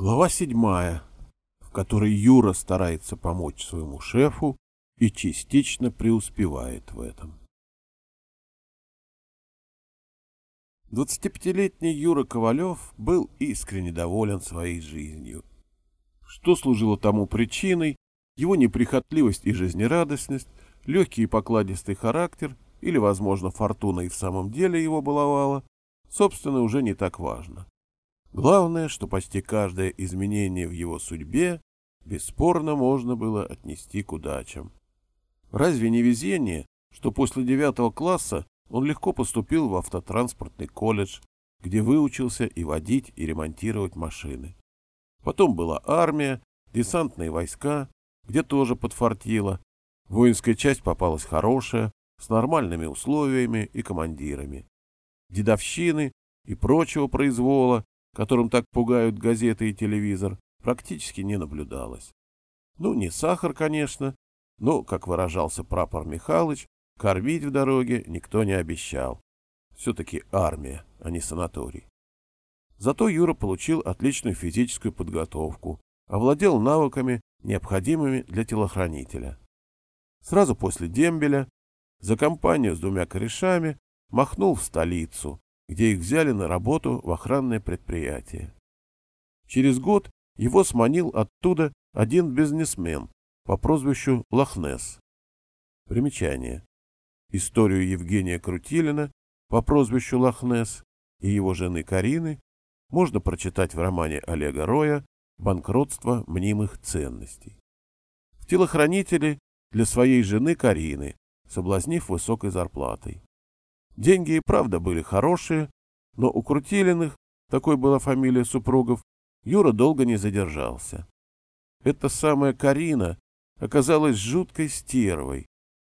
Глава седьмая, в которой Юра старается помочь своему шефу и частично преуспевает в этом. 25-летний Юра Ковалев был искренне доволен своей жизнью. Что служило тому причиной, его неприхотливость и жизнерадостность, легкий и покладистый характер или, возможно, фортуна и в самом деле его баловала, собственно, уже не так важно. Главное, что почти каждое изменение в его судьбе бесспорно можно было отнести к удачам. Разве не везение, что после девятого класса он легко поступил в автотранспортный колледж, где выучился и водить, и ремонтировать машины. Потом была армия, десантные войска, где тоже подфартило. Воинская часть попалась хорошая, с нормальными условиями и командирами. Дедовщины и прочего произвола которым так пугают газеты и телевизор, практически не наблюдалось. Ну, не сахар, конечно, но, как выражался прапор Михалыч, кормить в дороге никто не обещал. Все-таки армия, а не санаторий. Зато Юра получил отличную физическую подготовку, овладел навыками, необходимыми для телохранителя. Сразу после дембеля за компанию с двумя корешами махнул в столицу, где их взяли на работу в охранное предприятие. Через год его сманил оттуда один бизнесмен по прозвищу Лохнес. Примечание. Историю Евгения Крутилина по прозвищу Лохнес и его жены Карины можно прочитать в романе Олега Роя «Банкротство мнимых ценностей». В телохранители для своей жены Карины, соблазнив высокой зарплатой. Деньги и правда были хорошие, но у Крутилиных, такой была фамилия супругов, Юра долго не задержался. Эта самая Карина оказалась жуткой стервой.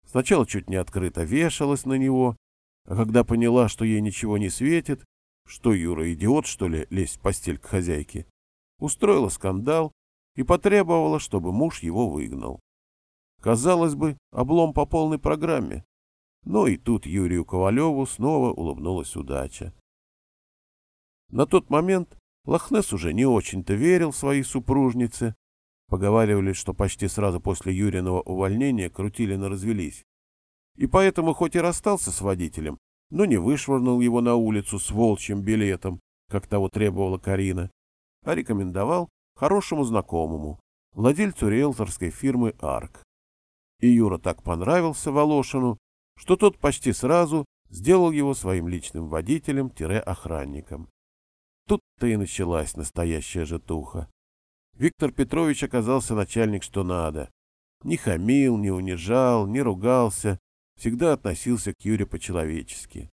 Сначала чуть не открыто вешалась на него, а когда поняла, что ей ничего не светит, что Юра идиот, что ли, лезть в постель к хозяйке, устроила скандал и потребовала, чтобы муж его выгнал. Казалось бы, облом по полной программе. Но и тут Юрию Ковалеву снова улыбнулась удача. На тот момент Лохнес уже не очень-то верил своей супружнице. Поговаривали, что почти сразу после Юриного увольнения Крутилина развелись. И поэтому хоть и расстался с водителем, но не вышвырнул его на улицу с волчьим билетом, как того требовала Карина, а рекомендовал хорошему знакомому, владельцу риэлторской фирмы «Арк». И Юра так понравился Волошину, что тот почти сразу сделал его своим личным водителем-охранником. Тут-то и началась настоящая житуха. Виктор Петрович оказался начальник что надо. Не хамил, не унижал, не ругался, всегда относился к Юре по-человечески.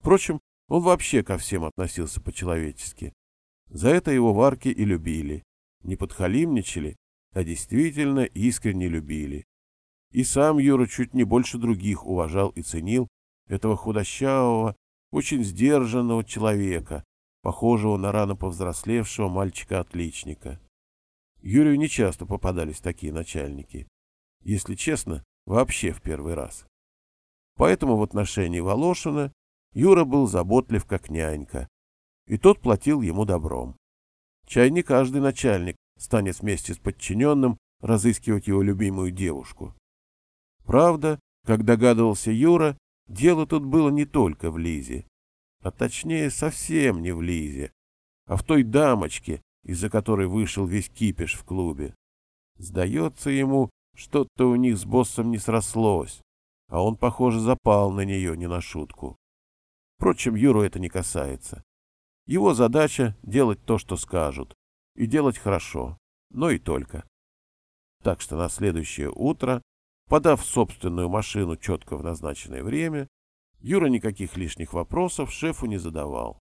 Впрочем, он вообще ко всем относился по-человечески. За это его варки и любили. Не подхалимничали, а действительно искренне любили. И сам Юра чуть не больше других уважал и ценил этого худощавого, очень сдержанного человека, похожего на рано повзрослевшего мальчика-отличника. Юрию нечасто попадались такие начальники. Если честно, вообще в первый раз. Поэтому в отношении Волошина Юра был заботлив как нянька, и тот платил ему добром. Чай не каждый начальник станет вместе с подчиненным разыскивать его любимую девушку. Правда, как догадывался Юра, дело тут было не только в Лизе, а точнее совсем не в Лизе, а в той дамочке, из-за которой вышел весь кипиш в клубе. Сдается ему, что-то у них с боссом не срослось, а он, похоже, запал на нее не на шутку. Впрочем, Юру это не касается. Его задача — делать то, что скажут, и делать хорошо, но и только. Так что на следующее утро Подав собственную машину четко в назначенное время, Юра никаких лишних вопросов шефу не задавал.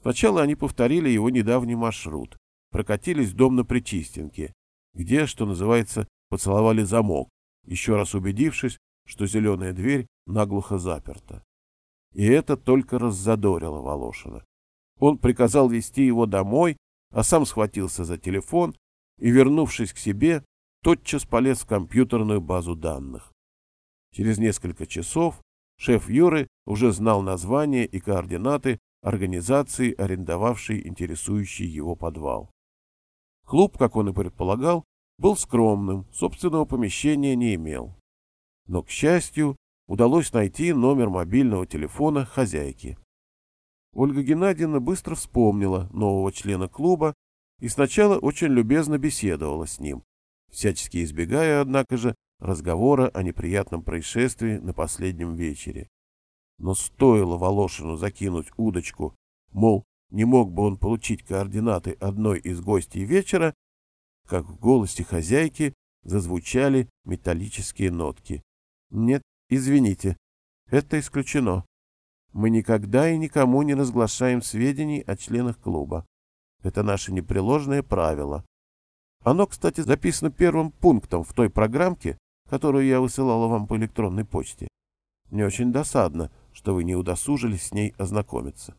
Сначала они повторили его недавний маршрут, прокатились в дом на Причистенке, где, что называется, поцеловали замок, еще раз убедившись, что зеленая дверь наглухо заперта. И это только раззадорило Волошина. Он приказал вести его домой, а сам схватился за телефон и, вернувшись к себе, тотчас полез в компьютерную базу данных. Через несколько часов шеф Юры уже знал название и координаты организации, арендовавшей интересующий его подвал. Клуб, как он и предполагал, был скромным, собственного помещения не имел. Но, к счастью, удалось найти номер мобильного телефона хозяйки. Ольга Геннадьевна быстро вспомнила нового члена клуба и сначала очень любезно беседовала с ним, всячески избегая, однако же, разговора о неприятном происшествии на последнем вечере. Но стоило Волошину закинуть удочку, мол, не мог бы он получить координаты одной из гостей вечера, как в голосе хозяйки зазвучали металлические нотки. «Нет, извините, это исключено. Мы никогда и никому не разглашаем сведений о членах клуба. Это наше непреложное правило. Оно, кстати, записано первым пунктом в той программке, которую я высылала вам по электронной почте. Мне очень досадно, что вы не удосужились с ней ознакомиться.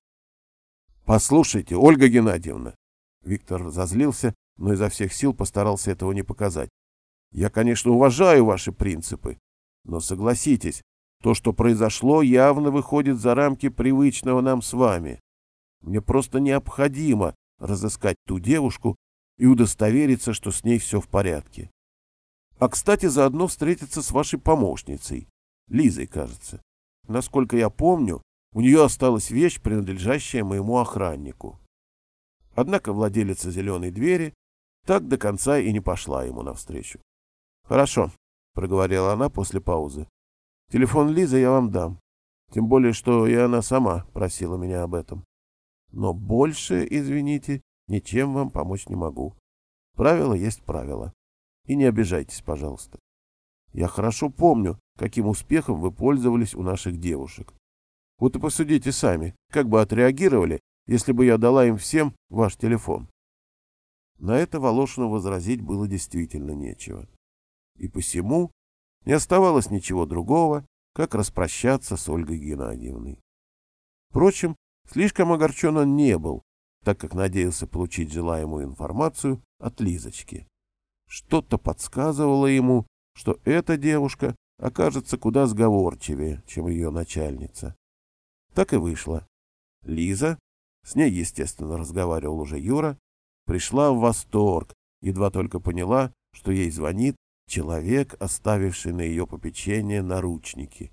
Послушайте, Ольга Геннадьевна. Виктор разозлился, но изо всех сил постарался этого не показать. Я, конечно, уважаю ваши принципы, но согласитесь, то, что произошло, явно выходит за рамки привычного нам с вами. Мне просто необходимо разыскать ту девушку и удостовериться, что с ней все в порядке. А, кстати, заодно встретиться с вашей помощницей, Лизой, кажется. Насколько я помню, у нее осталась вещь, принадлежащая моему охраннику. Однако владелица зеленой двери так до конца и не пошла ему навстречу. — Хорошо, — проговорила она после паузы. — Телефон Лизы я вам дам. Тем более, что и она сама просила меня об этом. Но больше, извините, ничем вам помочь не могу. Правило есть правило. И не обижайтесь, пожалуйста. Я хорошо помню, каким успехом вы пользовались у наших девушек. Вот и посудите сами, как бы отреагировали, если бы я дала им всем ваш телефон. На это Волошину возразить было действительно нечего. И посему не оставалось ничего другого, как распрощаться с Ольгой Геннадьевной. Впрочем, слишком огорчен он не был, так как надеялся получить желаемую информацию от Лизочки. Что-то подсказывало ему, что эта девушка окажется куда сговорчивее, чем ее начальница. Так и вышло. Лиза, с ней, естественно, разговаривал уже Юра, пришла в восторг, едва только поняла, что ей звонит человек, оставивший на ее попечение наручники.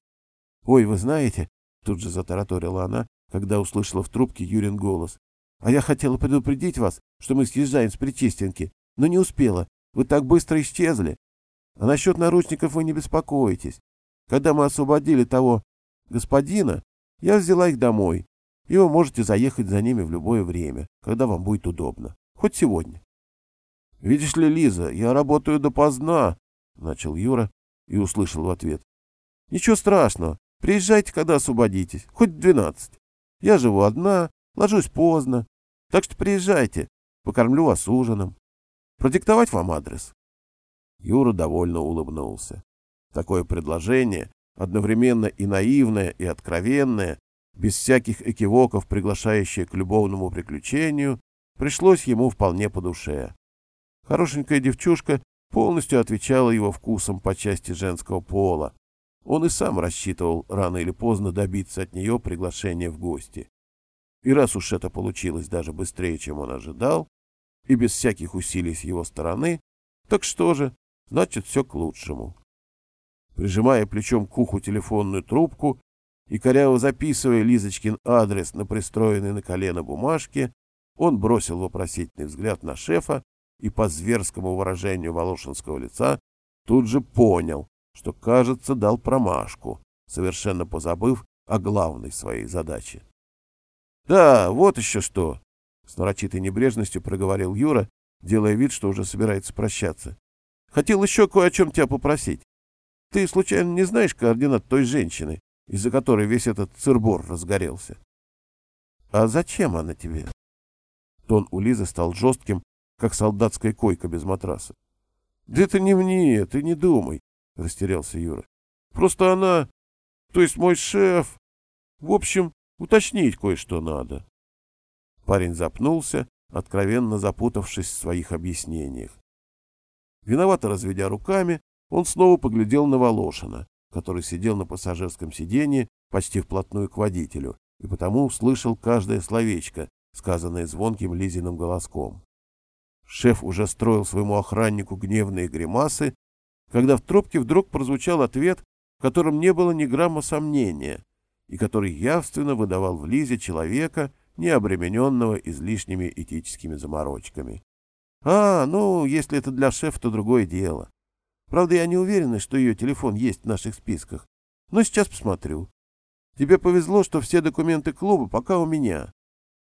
«Ой, вы знаете», — тут же затараторила она, когда услышала в трубке Юрин голос, «а я хотела предупредить вас, что мы съезжаем с Причистенки, но не успела, вы так быстро исчезли. А насчет наручников вы не беспокойтесь. Когда мы освободили того господина, я взяла их домой, и вы можете заехать за ними в любое время, когда вам будет удобно. Хоть сегодня. — Видишь ли, Лиза, я работаю допоздна, — начал Юра и услышал в ответ. — Ничего страшного. Приезжайте, когда освободитесь. Хоть в двенадцать. Я живу одна, ложусь поздно. Так что приезжайте. Покормлю вас ужином. Продиктовать вам адрес? Юра довольно улыбнулся. Такое предложение, одновременно и наивное, и откровенное, без всяких экивоков, приглашающее к любовному приключению, пришлось ему вполне по душе. Хорошенькая девчушка полностью отвечала его вкусам по части женского пола. Он и сам рассчитывал рано или поздно добиться от нее приглашения в гости. И раз уж это получилось даже быстрее, чем он ожидал, и без всяких усилий с его стороны, так что же, значит, все к лучшему. Прижимая плечом к уху телефонную трубку и коряво записывая Лизочкин адрес на пристроенной на колено бумажке, он бросил вопросительный взгляд на шефа и по зверскому выражению Волошинского лица тут же понял, что, кажется, дал промашку, совершенно позабыв о главной своей задаче. «Да, вот еще что!» — с нарочитой небрежностью проговорил Юра, делая вид, что уже собирается прощаться. «Хотел еще кое о чем тебя попросить. Ты, случайно, не знаешь координат той женщины, из-за которой весь этот цирбор разгорелся?» «А зачем она тебе?» Тон у Лизы стал жестким, как солдатская койка без матраса. — Да это не мне, ты не думай, — растерялся Юра. — Просто она, то есть мой шеф. В общем, уточнить кое-что надо. Парень запнулся, откровенно запутавшись в своих объяснениях. Виновато разведя руками, он снова поглядел на Волошина, который сидел на пассажирском сиденье почти вплотную к водителю, и потому услышал каждое словечко, сказанное звонким Лизиным голоском. Шеф уже строил своему охраннику гневные гримасы, когда в трубке вдруг прозвучал ответ, в котором не было ни грамма сомнения, и который явственно выдавал в Лизе человека, не обремененного излишними этическими заморочками. «А, ну, если это для шефа, то другое дело. Правда, я не уверена, что ее телефон есть в наших списках. Но сейчас посмотрю. Тебе повезло, что все документы клуба пока у меня.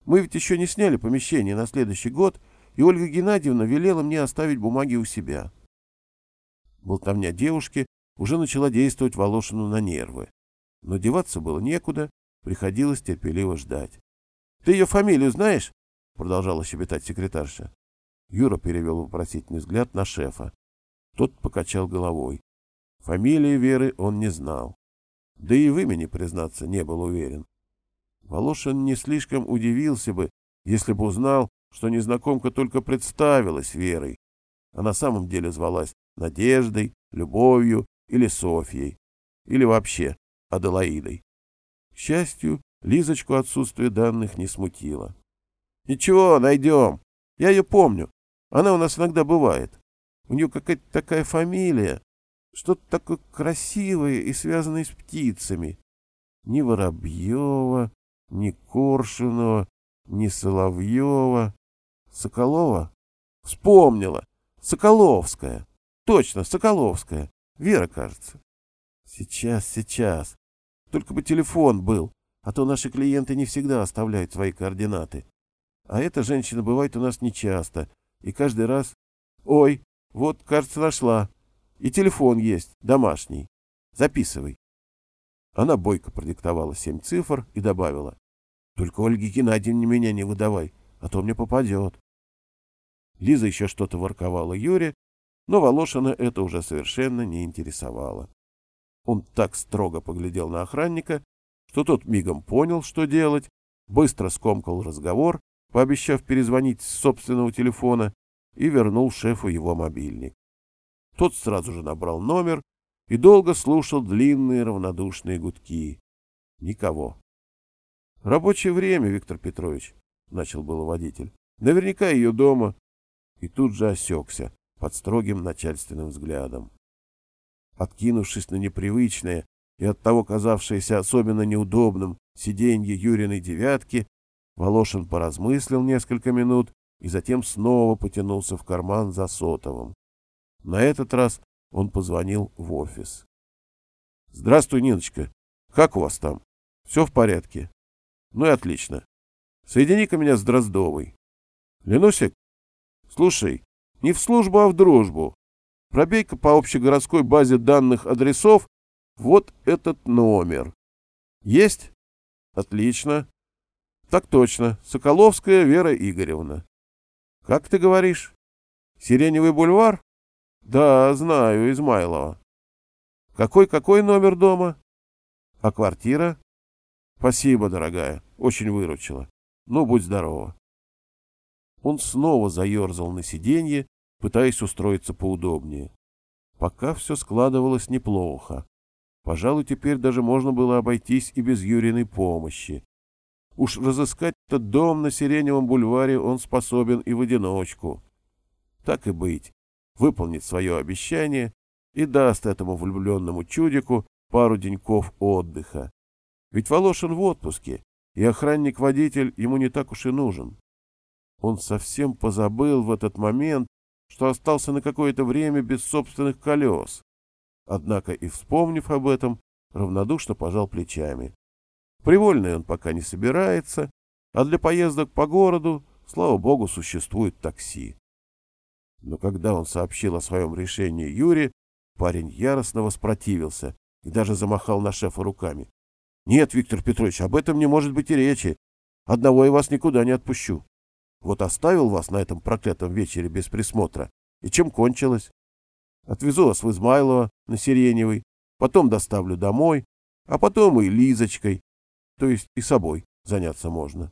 Мы ведь еще не сняли помещение на следующий год, и Ольга Геннадьевна велела мне оставить бумаги у себя. Болтовня девушки уже начала действовать Волошину на нервы. Но деваться было некуда, приходилось терпеливо ждать. — Ты ее фамилию знаешь? — продолжала щебетать секретарша. Юра перевел вопросительный взгляд на шефа. Тот покачал головой. Фамилии Веры он не знал. Да и в имени, признаться, не был уверен. Волошин не слишком удивился бы, если бы узнал, что незнакомка только представилась Верой, а на самом деле звалась Надеждой, Любовью или Софьей, или вообще Аделаидой. К счастью, Лизочку отсутствие данных не смутило. — Ничего, найдем. Я ее помню. Она у нас иногда бывает. У нее какая-то такая фамилия, что-то такое красивое и связанное с птицами. Ни Воробьева, ни Коршунова, ни Соловьева. Соколова? Вспомнила. Соколовская. Точно, Соколовская. Вера, кажется. Сейчас, сейчас. Только бы телефон был, а то наши клиенты не всегда оставляют свои координаты. А эта женщина бывает у нас нечасто, и каждый раз... Ой, вот, кажется, нашла. И телефон есть, домашний. Записывай. Она бойко продиктовала семь цифр и добавила. Только Ольге Геннадьевне меня не выдавай, а то мне попадет. Лиза еще что-то ворковала Юре, но Волошина это уже совершенно не интересовало. Он так строго поглядел на охранника, что тот мигом понял, что делать, быстро скомкал разговор, пообещав перезвонить с собственного телефона, и вернул шефу его мобильник. Тот сразу же набрал номер и долго слушал длинные равнодушные гудки. Никого. «Рабочее время, Виктор Петрович», — начал было водитель. «Наверняка ее дома». И тут же осекся под строгим начальственным взглядом. Откинувшись на непривычное и оттого казавшееся особенно неудобным сиденье Юриной девятки, Волошин поразмыслил несколько минут и затем снова потянулся в карман за сотовым. На этот раз он позвонил в офис. — Здравствуй, Ниночка. Как у вас там? Все в порядке? Ну и отлично. Соедини-ка меня с Дроздовой. Ленусик? Слушай, не в службу, а в дружбу. Пробей-ка по общегородской базе данных адресов вот этот номер. Есть? Отлично. Так точно. Соколовская Вера Игоревна. Как ты говоришь? Сиреневый бульвар? Да, знаю, Измайлова. Какой-какой номер дома? А квартира? Спасибо, дорогая, очень выручила. Ну, будь здорова. Он снова заерзал на сиденье, пытаясь устроиться поудобнее. Пока все складывалось неплохо. Пожалуй, теперь даже можно было обойтись и без Юриной помощи. Уж разыскать этот дом на Сиреневом бульваре он способен и в одиночку. Так и быть, выполнит свое обещание и даст этому влюбленному чудику пару деньков отдыха. Ведь Волошин в отпуске, и охранник-водитель ему не так уж и нужен. Он совсем позабыл в этот момент, что остался на какое-то время без собственных колес. Однако и вспомнив об этом, равнодушно пожал плечами. Привольный он пока не собирается, а для поездок по городу, слава богу, существует такси. Но когда он сообщил о своем решении Юре, парень яростно воспротивился и даже замахал на шефа руками. Нет, Виктор Петрович, об этом не может быть и речи. Одного я вас никуда не отпущу. Вот оставил вас на этом проклятом вечере без присмотра. И чем кончилось? Отвезу вас в Измайлово на Сиреневой, потом доставлю домой, а потом и Лизочкой, то есть и собой заняться можно.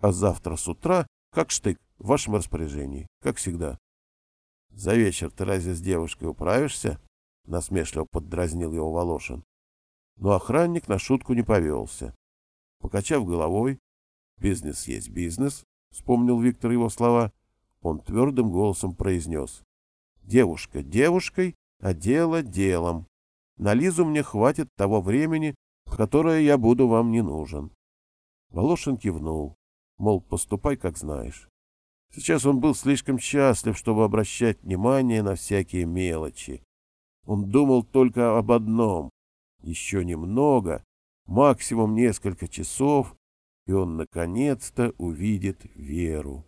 А завтра с утра, как штык, в вашем распоряжении, как всегда. — За вечер ты разве с девушкой управишься? — насмешливо поддразнил его Волошин. Но охранник на шутку не повелся. Покачав головой, бизнес есть бизнес, вспомнил Виктор его слова, Он твердым голосом произнес. Девушка девушкой, а дело делом. На Лизу мне хватит того времени, которое я буду вам не нужен. Волошин кивнул, мол, поступай, как знаешь. Сейчас он был слишком счастлив, чтобы обращать внимание на всякие мелочи. Он думал только об одном. Еще немного, максимум несколько часов, и он наконец-то увидит Веру.